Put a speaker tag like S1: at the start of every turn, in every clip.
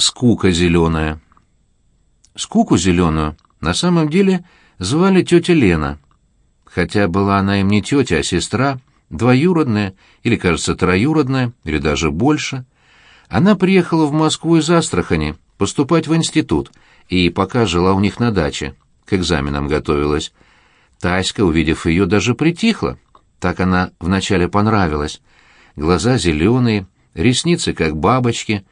S1: скука зеленая. Скуку зеленую на самом деле звали тетя Лена, хотя была она им не тетя, а сестра, двоюродная, или, кажется, троюродная, или даже больше. Она приехала в Москву из Астрахани поступать в институт, и пока жила у них на даче, к экзаменам готовилась. Таська, увидев ее, даже притихла. Так она вначале понравилась. Глаза зеленые, ресницы как бабочки,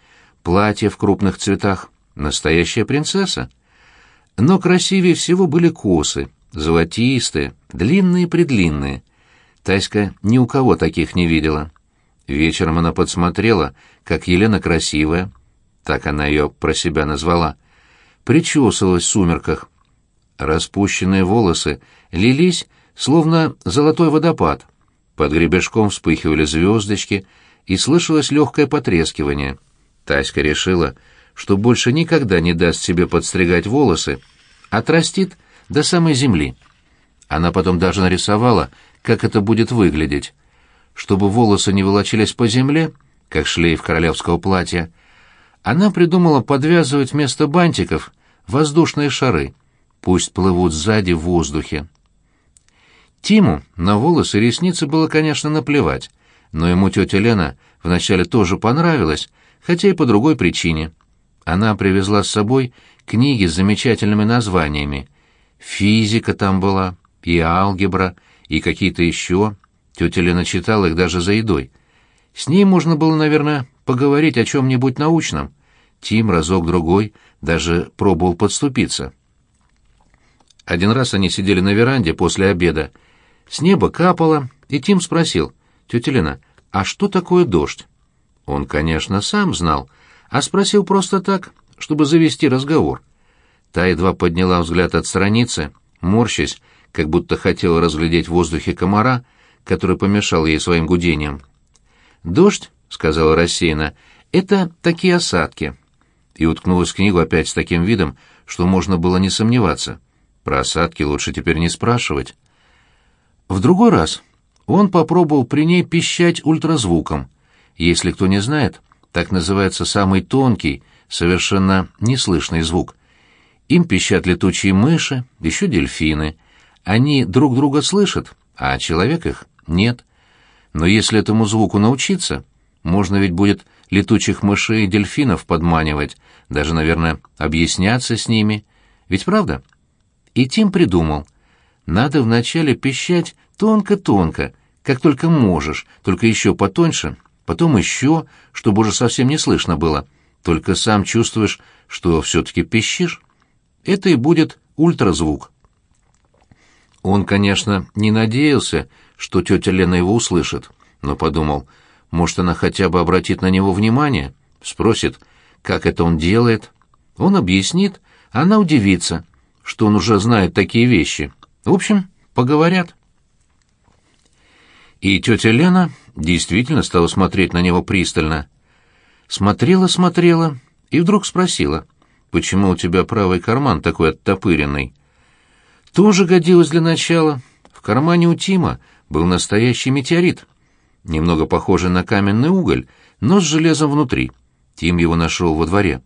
S1: платье в крупных цветах. Настоящая принцесса. Но красивее всего были косы, золотистые, длинные-предлинные. Таська ни у кого таких не видела. Вечером она подсмотрела, как Елена красивая, так она ее про себя назвала, причесывалась в сумерках. Распущенные волосы лились, словно золотой водопад. Под гребешком вспыхивали звездочки, и слышалось легкое потрескивание. Таська решила, что больше никогда не даст себе подстригать волосы, отрастит до самой земли. Она потом даже нарисовала, как это будет выглядеть. Чтобы волосы не волочились по земле, как шлейф королевского платья, она придумала подвязывать вместо бантиков воздушные шары, пусть плывут сзади в воздухе. Тиму на волосы и ресницы было, конечно, наплевать, но ему тетя Лена вначале тоже понравилась, хотя и по другой причине. Она привезла с собой книги с замечательными названиями. Физика там была, и алгебра, и какие-то еще. Тетя Лена читала их даже за едой. С ней можно было, наверное, поговорить о чем-нибудь научном. Тим разок-другой даже пробовал подступиться. Один раз они сидели на веранде после обеда. С неба капало, и Тим спросил, «Тетя Лена, а что такое дождь?» Он, конечно, сам знал, а спросил просто так, чтобы завести разговор. Та едва подняла взгляд от страницы, морщась, как будто хотела разглядеть в воздухе комара, который помешал ей своим гудением. «Дождь», — сказала рассеянно, — «это такие осадки». И уткнулась в книгу опять с таким видом, что можно было не сомневаться. Про осадки лучше теперь не спрашивать. В другой раз он попробовал при ней пищать ультразвуком. Если кто не знает, так называется самый тонкий, совершенно неслышный звук. Им пищат летучие мыши, еще дельфины. Они друг друга слышат, а человек их нет. Но если этому звуку научиться, можно ведь будет летучих мышей и дельфинов подманивать, даже, наверное, объясняться с ними. Ведь правда? И Тим придумал. Надо вначале пищать тонко-тонко, как только можешь, только еще потоньше, потом еще, чтобы уже совсем не слышно было. Только сам чувствуешь, что все-таки пищишь. Это и будет ультразвук. Он, конечно, не надеялся, что тетя Лена его услышит, но подумал, может, она хотя бы обратит на него внимание, спросит, как это он делает. Он объяснит, она удивится, что он уже знает такие вещи. В общем, поговорят. И тетя Лена действительно стала смотреть на него пристально. Смотрела-смотрела и вдруг спросила, «Почему у тебя правый карман такой оттопыренный?» Тоже годилось для начала. В кармане у Тима был настоящий метеорит, немного похожий на каменный уголь, но с железом внутри. Тим его нашел во дворе.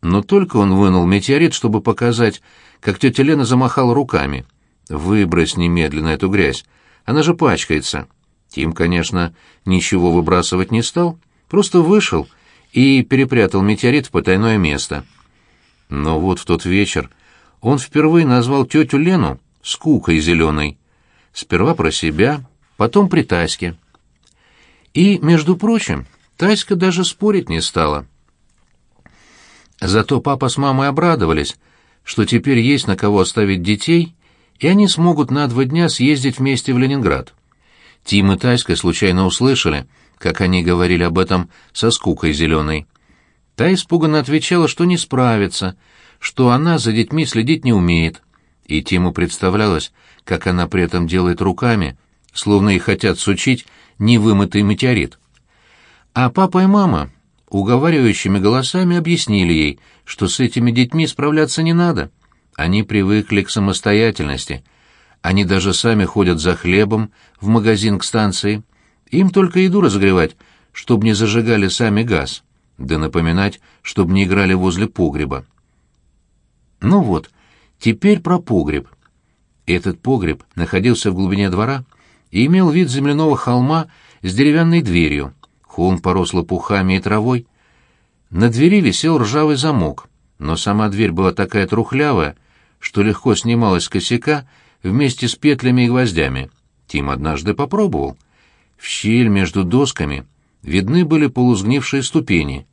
S1: Но только он вынул метеорит, чтобы показать, как тетя Лена замахала руками. «Выбрось немедленно эту грязь, она же пачкается». Тим, конечно, ничего выбрасывать не стал, просто вышел и перепрятал метеорит в потайное место. Но вот в тот вечер он впервые назвал тетю Лену «скукой зеленой». Сперва про себя, потом при Таське. И, между прочим, Таська даже спорить не стала. Зато папа с мамой обрадовались, что теперь есть на кого оставить детей, и они смогут на два дня съездить вместе в Ленинград. Тим и Таська случайно услышали, как они говорили об этом со скукой зеленой. Та испуганно отвечала, что не справится, что она за детьми следить не умеет. И Тиму представлялось, как она при этом делает руками, словно и хотят сучить невымытый метеорит. А папа и мама уговаривающими голосами объяснили ей, что с этими детьми справляться не надо. Они привыкли к самостоятельности. Они даже сами ходят за хлебом в магазин к станции. Им только еду разогревать, чтобы не зажигали сами газ. да напоминать, чтобы не играли возле погреба. Ну вот, теперь про погреб. Этот погреб находился в глубине двора и имел вид земляного холма с деревянной дверью. Холм порос лопухами и травой. На двери висел ржавый замок, но сама дверь была такая трухлявая, что легко снималась с косяка вместе с петлями и гвоздями. Тим однажды попробовал. В щель между досками видны были полузгнившие ступени.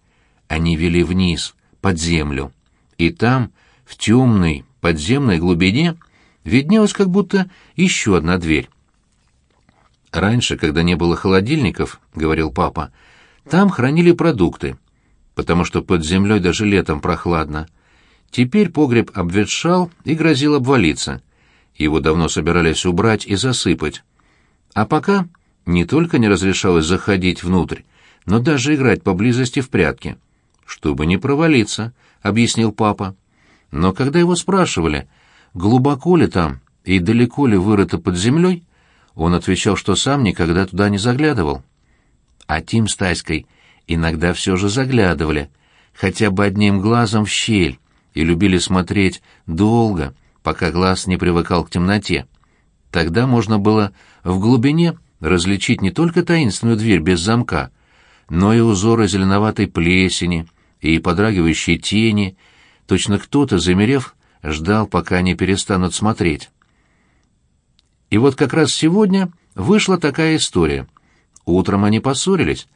S1: Они вели вниз, под землю. И там, в темной подземной глубине, виднелась как будто еще одна дверь. «Раньше, когда не было холодильников, — говорил папа, — там хранили продукты, потому что под землей даже летом прохладно. Теперь погреб обветшал и грозил обвалиться. Его давно собирались убрать и засыпать. А пока не только не разрешалось заходить внутрь, но даже играть поблизости в прятки. «Чтобы не провалиться», — объяснил папа. Но когда его спрашивали, глубоко ли там и далеко ли вырыто под землей, он отвечал, что сам никогда туда не заглядывал. А Тим с Таськой иногда все же заглядывали, хотя бы одним глазом в щель, и любили смотреть долго, пока глаз не привыкал к темноте. Тогда можно было в глубине различить не только таинственную дверь без замка, но и узоры зеленоватой плесени и подрагивающие тени. Точно кто-то, замерев, ждал, пока они перестанут смотреть. И вот как раз сегодня вышла такая история. Утром они поссорились.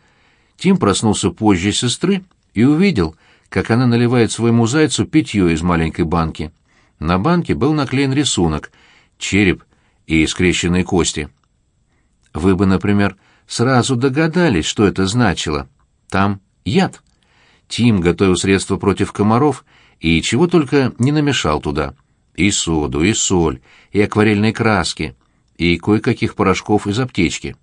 S1: Тим проснулся позже сестры и увидел, как она наливает своему зайцу питье из маленькой банки. На банке был наклеен рисунок — череп и скрещенные кости. Вы бы, например, сразу догадались, что это значило. Там яд. Тим готовил средства против комаров и чего только не намешал туда. И соду, и соль, и акварельные краски, и кое-каких порошков из аптечки.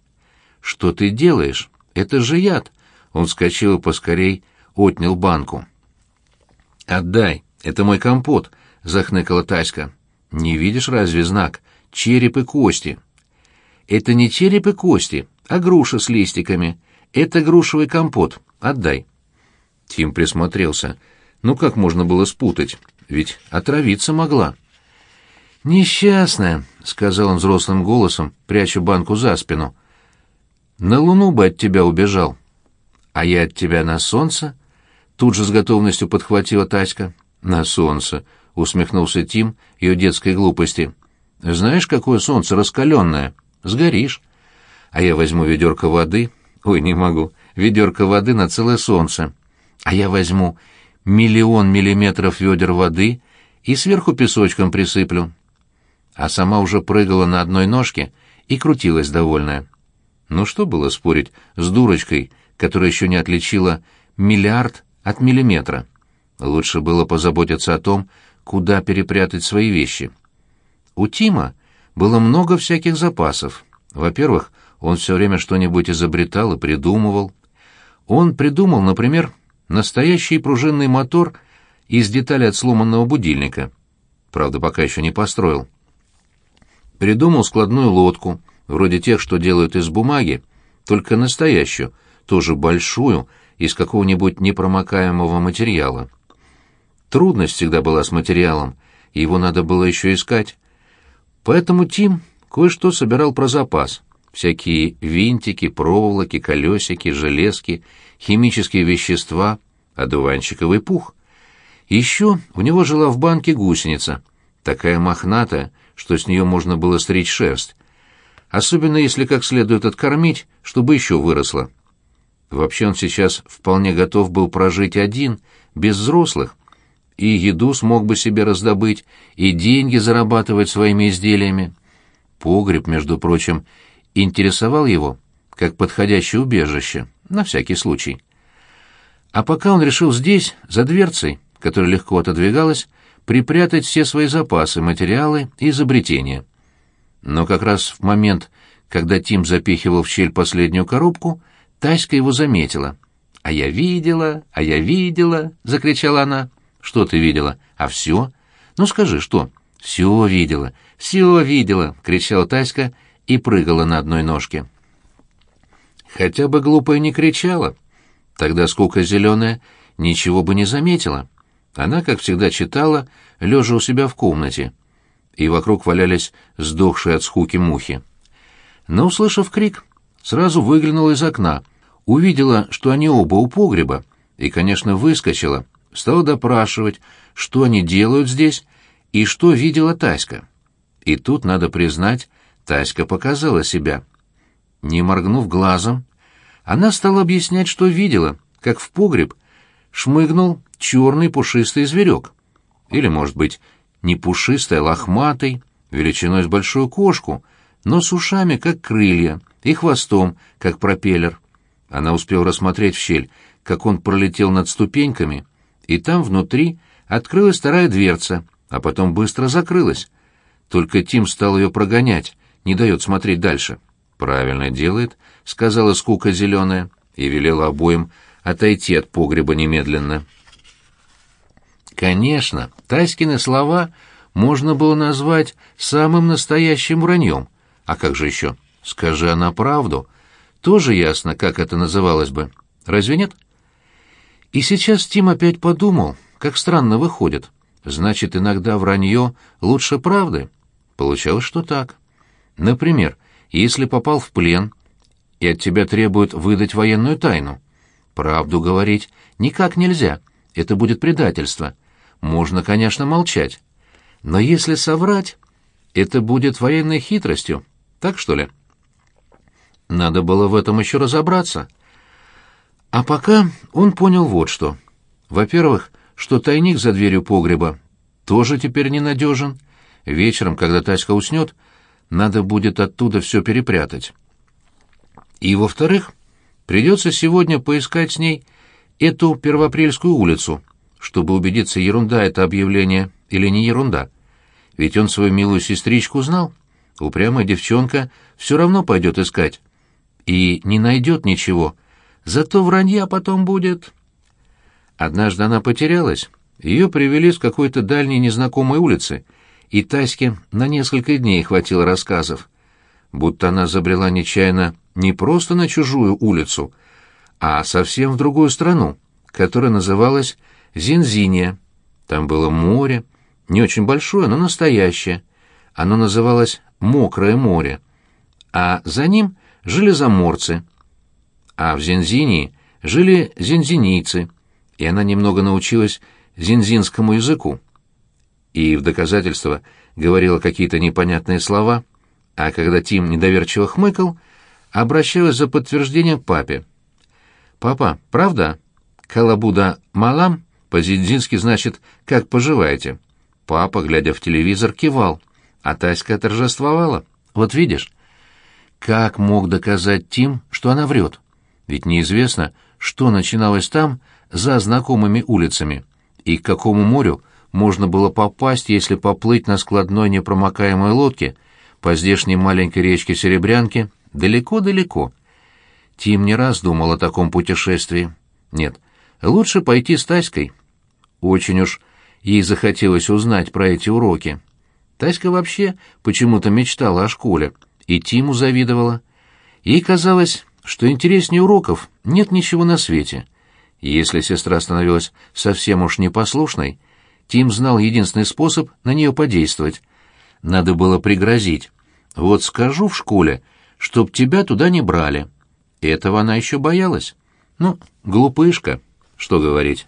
S1: «Что ты делаешь? Это же яд!» Он вскочил и поскорей отнял банку. «Отдай, это мой компот», — захныкала Таська. «Не видишь разве знак? Череп и кости». «Это не череп и кости, а груша с листиками. Это грушевый компот. Отдай». Тим присмотрелся. «Ну как можно было спутать? Ведь отравиться могла». «Несчастная», — сказал он взрослым голосом, пряча банку за спину. «На луну бы от тебя убежал. А я от тебя на солнце?» Тут же с готовностью подхватила Таська. «На солнце», — усмехнулся Тим ее детской глупости. «Знаешь, какое солнце раскаленное? Сгоришь. А я возьму ведерко воды. Ой, не могу. Ведерко воды на целое солнце. А я возьму миллион миллиметров ведер воды и сверху песочком присыплю а сама уже прыгала на одной ножке и крутилась довольная. Ну что было спорить с дурочкой, которая еще не отличила миллиард от миллиметра? Лучше было позаботиться о том, куда перепрятать свои вещи. У Тима было много всяких запасов. Во-первых, он все время что-нибудь изобретал и придумывал. Он придумал, например, настоящий пружинный мотор из деталей от сломанного будильника. Правда, пока еще не построил. Придумал складную лодку, вроде тех, что делают из бумаги, только настоящую, тоже большую, из какого-нибудь непромокаемого материала. Трудность всегда была с материалом, и его надо было еще искать. Поэтому Тим кое-что собирал про запас. Всякие винтики, проволоки, колесики, железки, химические вещества, одуванчиковый пух. Еще у него жила в банке гусеница, такая мохнатая, что с нее можно было стричь шерсть, особенно если как следует откормить, чтобы еще выросла. Вообще он сейчас вполне готов был прожить один, без взрослых, и еду смог бы себе раздобыть, и деньги зарабатывать своими изделиями. Погреб, между прочим, интересовал его, как подходящее убежище, на всякий случай. А пока он решил здесь, за дверцей, которая легко отодвигалась, припрятать все свои запасы, материалы и изобретения. Но как раз в момент, когда Тим запихивал в щель последнюю коробку, Таська его заметила. «А я видела, а я видела!» — закричала она. «Что ты видела? А все? Ну скажи, что?» «Все видела, все видела!» — кричала Таська и прыгала на одной ножке. Хотя бы глупая не кричала. Тогда скука зеленая ничего бы не заметила. Она, как всегда, читала, лежа у себя в комнате, и вокруг валялись сдохшие от скуки мухи. Но, услышав крик, сразу выглянула из окна, увидела, что они оба у погреба, и, конечно, выскочила, стала допрашивать, что они делают здесь и что видела Таська. И тут, надо признать, Таська показала себя. Не моргнув глазом, она стала объяснять, что видела, как в погреб шмыгнул черный пушистый зверек. Или, может быть, не пушистый, а лохматый, величиной с большую кошку, но с ушами, как крылья, и хвостом, как пропеллер. Она успела рассмотреть в щель, как он пролетел над ступеньками, и там внутри открылась вторая дверца, а потом быстро закрылась. Только Тим стал ее прогонять, не дает смотреть дальше. «Правильно делает», — сказала скука зеленая, и велела обоим отойти от погреба немедленно. Конечно, Таськины слова можно было назвать самым настоящим враньем. А как же еще? Скажи она правду. Тоже ясно, как это называлось бы. Разве нет? И сейчас Тим опять подумал, как странно выходит. Значит, иногда вранье лучше правды. Получалось, что так. Например, если попал в плен, и от тебя требуют выдать военную тайну. Правду говорить никак нельзя, это будет предательство. Можно, конечно, молчать. Но если соврать, это будет военной хитростью, так что ли? Надо было в этом еще разобраться. А пока он понял вот что. Во-первых, что тайник за дверью погреба тоже теперь ненадежен. Вечером, когда Таська уснет, надо будет оттуда все перепрятать. И, во-вторых, придется сегодня поискать с ней эту Первоапрельскую улицу, чтобы убедиться, ерунда это объявление или не ерунда. Ведь он свою милую сестричку знал. Упрямая девчонка все равно пойдет искать. И не найдет ничего. Зато вранья потом будет... Однажды она потерялась. Ее привели с какой-то дальней незнакомой улицы, и Таське на несколько дней хватило рассказов. Будто она забрела нечаянно не просто на чужую улицу, а совсем в другую страну, которая называлась Зинзиния. Там было море, не очень большое, но настоящее. Оно называлось Мокрое море. А за ним жили заморцы. А в Зинзинии жили зинзинийцы, и она немного научилась зинзинскому языку. И в доказательство говорила какие-то непонятные слова, а когда Тим недоверчиво хмыкал, обращалась за подтверждением к папе. «Папа, правда? Калабуда малам по-зинзински значит «как поживаете». Папа, глядя в телевизор, кивал, а Таська торжествовала. «Вот видишь». Как мог доказать Тим, что она врет? Ведь неизвестно, что начиналось там, за знакомыми улицами, и к какому морю можно было попасть, если поплыть на складной непромокаемой лодке по здешней маленькой речке Серебрянки далеко-далеко. Тим не раз думал о таком путешествии. Нет, лучше пойти с Таськой. Очень уж ей захотелось узнать про эти уроки. Таська вообще почему-то мечтала о школе, и Тиму завидовала. Ей казалось, что интереснее уроков нет ничего на свете. Если сестра становилась совсем уж непослушной, Тим знал единственный способ на нее подействовать. Надо было пригрозить. «Вот скажу в школе, чтоб тебя туда не брали». Этого она еще боялась. Ну, глупышка, что говорить.